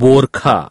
बोरखा।